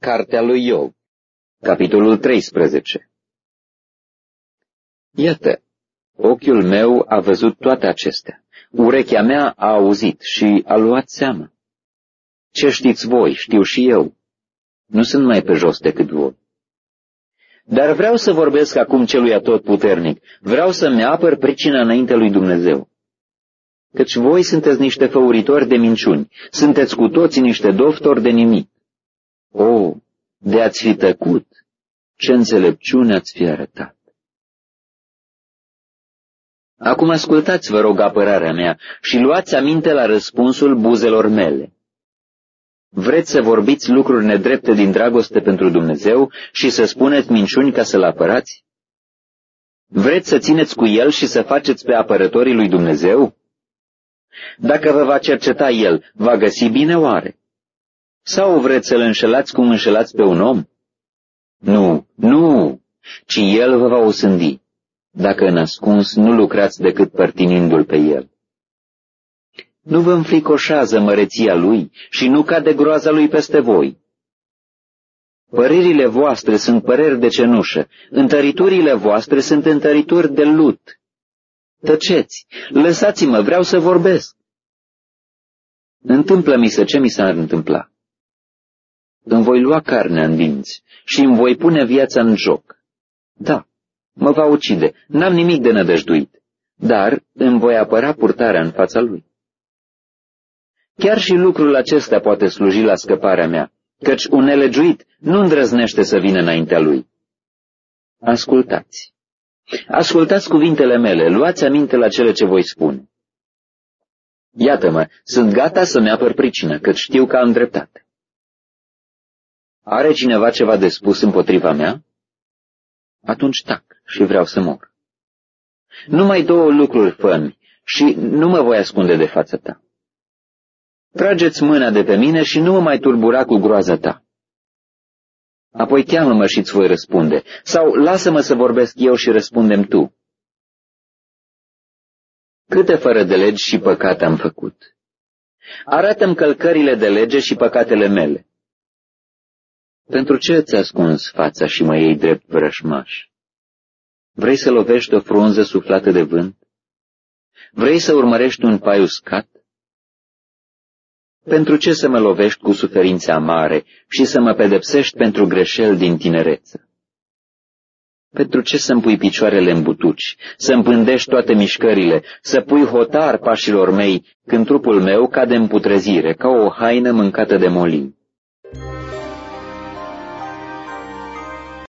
Cartea lui Iov, capitolul 13 Iată, ochiul meu a văzut toate acestea, urechea mea a auzit și a luat seama. Ce știți voi, știu și eu. Nu sunt mai pe jos decât voi. Dar vreau să vorbesc acum celui atotputernic, vreau să-mi apăr pricina înainte lui Dumnezeu. Căci voi sunteți niște făuritori de minciuni, sunteți cu toții niște doftori de nimic. O, de ați fi tăcut, ce înțelepciune ați fi arătat. Acum ascultați, vă rog, apărarea mea și luați aminte la răspunsul buzelor mele. Vreți să vorbiți lucruri nedrepte din dragoste pentru Dumnezeu și să spuneți minciuni ca să-L apărați? Vreți să țineți cu El și să faceți pe apărătorii lui Dumnezeu? Dacă vă va cerceta El, va găsi bine oare? Sau vreți să-L înșelați cum înșelați pe un om? Nu, nu, ci El vă va osândi, dacă în ascuns nu lucrați decât părtinindu-L pe El. Nu vă înfricoșează măreția Lui și nu cade groaza Lui peste voi. Părerile voastre sunt păreri de cenușă, întăriturile voastre sunt întărituri de lut. Tăceți, lăsați-mă, vreau să vorbesc. Întâmplă-mi să ce mi s-ar întâmpla. Îmi voi lua carnea în dinți și îmi voi pune viața în joc. Da, mă va ucide, n-am nimic de nădăjduit, dar îmi voi apăra purtarea în fața lui. Chiar și lucrul acesta poate sluji la scăparea mea, căci un nelegiuit nu îndrăznește să vină înaintea lui. Ascultați. Ascultați cuvintele mele, luați aminte la cele ce voi spune. Iată-mă, sunt gata să-mi apăr pricină, căci știu că am dreptate. Are cineva ceva de spus împotriva mea? Atunci tac și vreau să mor. Numai două lucruri fă și nu mă voi ascunde de fața ta. Trageți mâna de pe mine și nu mă mai turbura cu groaza ta. Apoi cheamă-mă și îți voi răspunde, sau lasă-mă să vorbesc eu și răspundem tu. Câte fără de legi și păcate am făcut? Arată-mi călcările de lege și păcatele mele. Pentru ce îți ascunzi fața și mă iei drept vrășmaș? Vrei să lovești o frunză suflată de vânt? Vrei să urmărești un pai uscat? Pentru ce să mă lovești cu suferințe amare și să mă pedepsești pentru greșeli din tinerețe? Pentru ce să-mi pui picioarele în butuci, să împândești toate mișcările, să pui hotar pașilor mei, când trupul meu cade în putrezire, ca o haină mâncată de molin?